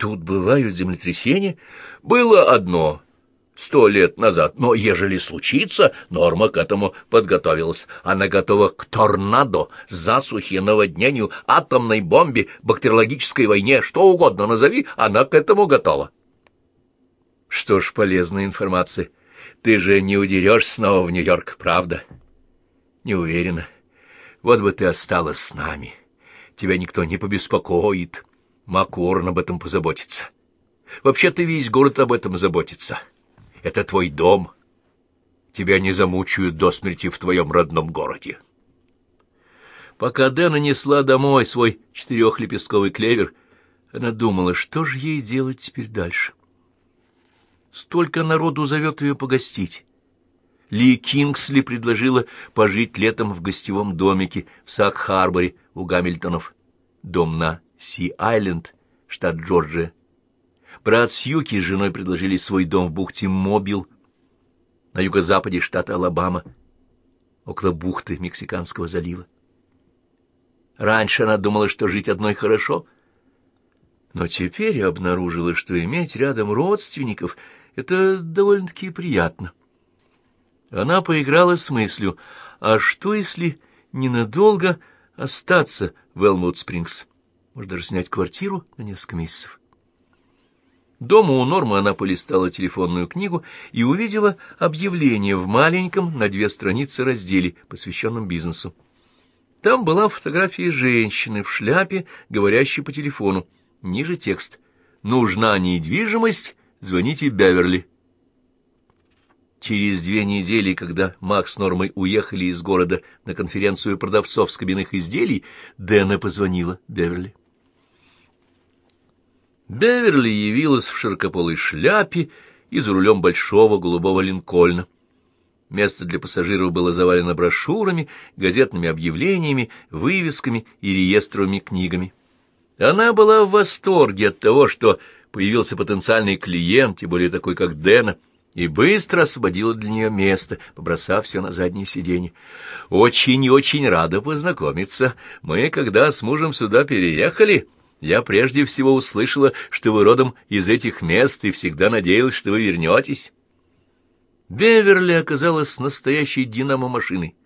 тут бывают землетрясения? Было одно сто лет назад, но ежели случится, Норма к этому подготовилась. Она готова к торнадо, засухе, наводнению, атомной бомбе, бактериологической войне, что угодно назови, она к этому готова. Что ж, полезная информация. Ты же не удерешь снова в Нью-Йорк, правда? Не уверена. Вот бы ты осталась с нами. Тебя никто не побеспокоит. Макуорн об этом позаботится. Вообще-то весь город об этом заботится. Это твой дом. Тебя не замучают до смерти в твоем родном городе. Пока Дэна несла домой свой четырехлепестковый клевер, она думала, что же ей делать теперь дальше. Столько народу зовет ее погостить. Ли Кингсли предложила пожить летом в гостевом домике в Сак-Харборе у Гамильтонов. Дом на Си-Айленд, штат Джорджия. Брат Сьюки с женой предложили свой дом в бухте Мобил на юго-западе штата Алабама, около бухты Мексиканского залива. Раньше она думала, что жить одной хорошо, но теперь обнаружила, что иметь рядом родственников — это довольно-таки приятно. Она поиграла с мыслью, а что, если ненадолго остаться в Элмут-Спрингс? Даже снять квартиру на несколько месяцев? Дома у Нормы она полистала телефонную книгу и увидела объявление в маленьком на две страницы разделе, посвященном бизнесу. Там была фотография женщины в шляпе, говорящей по телефону. Ниже текст. «Нужна недвижимость? Звоните Беверли». Через две недели, когда Макс с Нормой уехали из города на конференцию продавцов скобяных изделий, Дэна позвонила Беверли. Беверли явилась в широкополой шляпе и за рулем большого голубого линкольна. Место для пассажиров было завалено брошюрами, газетными объявлениями, вывесками и реестровыми книгами. Она была в восторге от того, что появился потенциальный клиент, тем более такой, как Дэна, и быстро освободила для нее место, побросав все на заднее сиденье. «Очень и очень рада познакомиться. Мы, когда с мужем сюда переехали...» Я прежде всего услышала, что вы родом из этих мест и всегда надеялась, что вы вернетесь. Беверли оказалась настоящей динамо-машиной,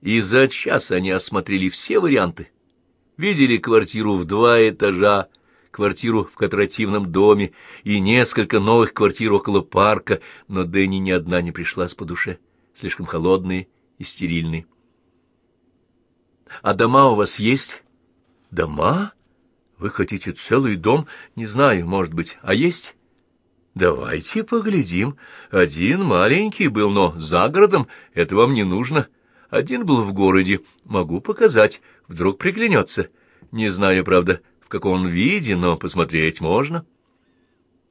и за час они осмотрели все варианты. Видели квартиру в два этажа, квартиру в кооперативном доме и несколько новых квартир около парка, но Дэнни ни одна не пришлась по душе, слишком холодные и стерильные. — А дома у вас есть? — Дома? Вы хотите целый дом? Не знаю, может быть. А есть? Давайте поглядим. Один маленький был, но за городом. Это вам не нужно. Один был в городе. Могу показать. Вдруг приглянется. Не знаю, правда, в каком виде, но посмотреть можно.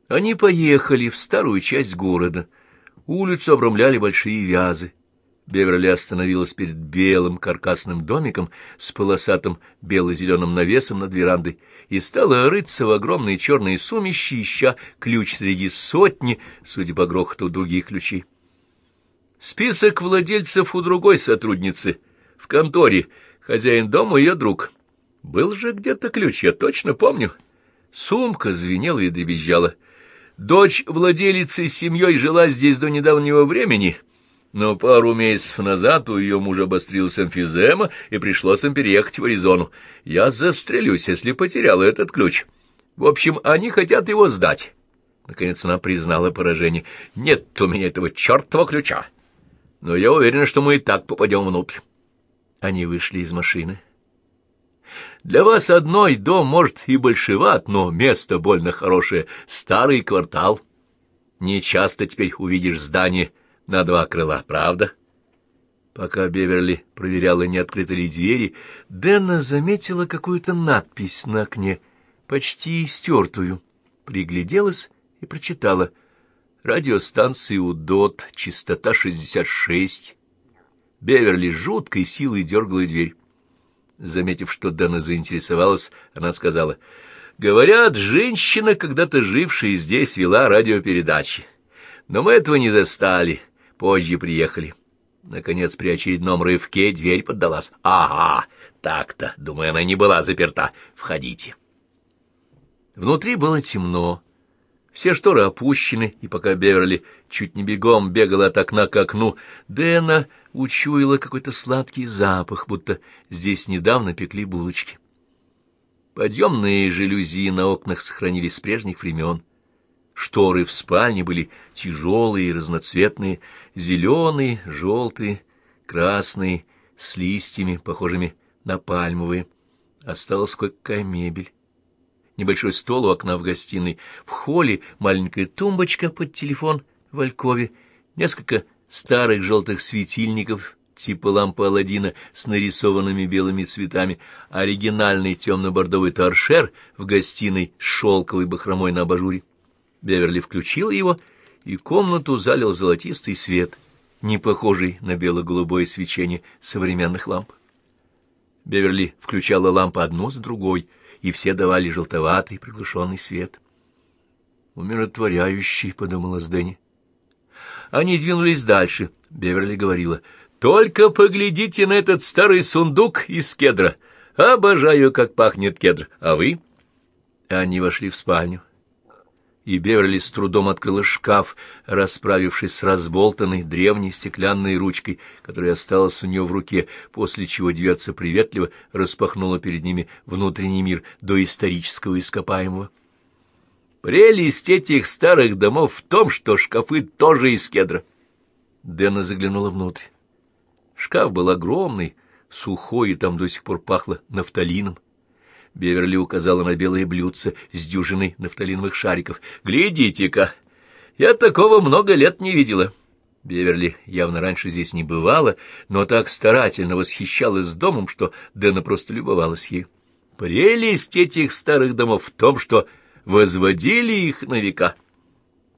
Они поехали в старую часть города. Улицу обрамляли большие вязы. Беверли остановилась перед белым каркасным домиком с полосатым бело-зеленым навесом над верандой и стала рыться в огромные черные сумищи, ища ключ среди сотни, судя по грохоту, других ключей. Список владельцев у другой сотрудницы в конторе, хозяин дома ее друг. Был же где-то ключ, я точно помню. Сумка звенела и дребезжала. Дочь владелицы семьей жила здесь до недавнего времени — но пару месяцев назад у ее мужа обострилась эмфизема, и пришлось им переехать в Аризону. Я застрелюсь, если потеряла этот ключ. В общем, они хотят его сдать. Наконец она признала поражение. Нет у меня этого чертова ключа. Но я уверена, что мы и так попадем внутрь. Они вышли из машины. Для вас одной дом, может, и большеват, но место больно хорошее. Старый квартал. Не часто теперь увидишь здание на два крыла, правда? Пока Беверли проверяла, не открыты ли двери, Дэнна заметила какую-то надпись на окне, почти стертую. Пригляделась и прочитала. Радиостанция УДОТ, частота 66. Беверли жуткой силой дергала дверь. Заметив, что Дана заинтересовалась, она сказала, «Говорят, женщина, когда-то жившая здесь, вела радиопередачи. Но мы этого не застали. Позже приехали. Наконец, при очередном рывке дверь поддалась. «Ага, так-то, думаю, она не была заперта. Входите». Внутри было темно. Все шторы опущены, и пока Беверли чуть не бегом бегала от окна к окну, Дэна учуяла какой-то сладкий запах, будто здесь недавно пекли булочки. Подъемные жалюзи на окнах сохранились с прежних времен. Шторы в спальне были тяжелые, разноцветные, зеленые, желтые, красные, с листьями, похожими на пальмовые. Осталась кое-какая мебель. Небольшой стол у окна в гостиной, в холле маленькая тумбочка под телефон в алькове, несколько старых желтых светильников типа лампы Аладдина с нарисованными белыми цветами, оригинальный темно-бордовый торшер в гостиной с шелковой бахромой на абажуре. Беверли включил его, и комнату залил золотистый свет, не похожий на бело-голубое свечение современных ламп. Беверли включала лампы одну с другой, и все давали желтоватый приглушенный свет. «Умиротворяющий», — подумала Сденни. Они двинулись дальше. Беверли говорила, «Только поглядите на этот старый сундук из кедра. Обожаю, как пахнет кедр. А вы?» Они вошли в спальню. И Беверли с трудом открыла шкаф, расправившись с разболтанной древней стеклянной ручкой, которая осталась у нее в руке, после чего дверца приветливо распахнула перед ними внутренний мир до исторического ископаемого. Прелесть этих старых домов в том, что шкафы тоже из кедра. Дэна заглянула внутрь. Шкаф был огромный, сухой, и там до сих пор пахло нафталином. Беверли указала на белые блюдце с дюжиной нафталиновых шариков. «Глядите-ка! Я такого много лет не видела!» Беверли явно раньше здесь не бывала, но так старательно восхищалась домом, что Дэна просто любовалась ею. Прелесть этих старых домов в том, что возводили их на века.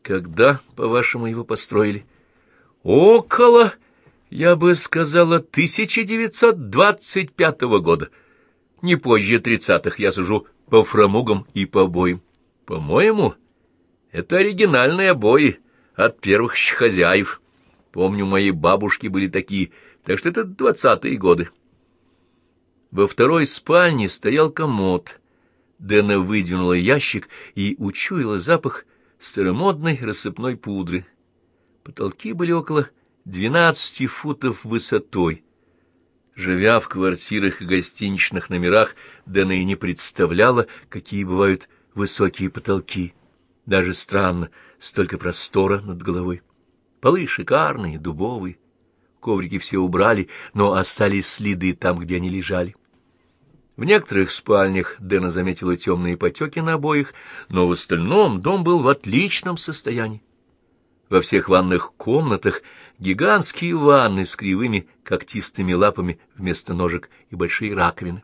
Когда, по-вашему, его построили? Около я бы сказала, 1925 года. Не позже тридцатых я сужу по фрамугам и по обоим. По-моему, это оригинальные обои от первых хозяев. Помню, мои бабушки были такие, так что это двадцатые годы. Во второй спальне стоял комод. Дэна выдвинула ящик и учуяла запах старомодной рассыпной пудры. Потолки были около двенадцати футов высотой. Живя в квартирах и гостиничных номерах, Дэна и не представляла, какие бывают высокие потолки. Даже странно, столько простора над головой. Полы шикарные, дубовые. Коврики все убрали, но остались следы там, где они лежали. В некоторых спальнях Дэна заметила темные потеки на обоих, но в остальном дом был в отличном состоянии. Во всех ванных комнатах гигантские ванны с кривыми когтистыми лапами вместо ножек и большие раковины.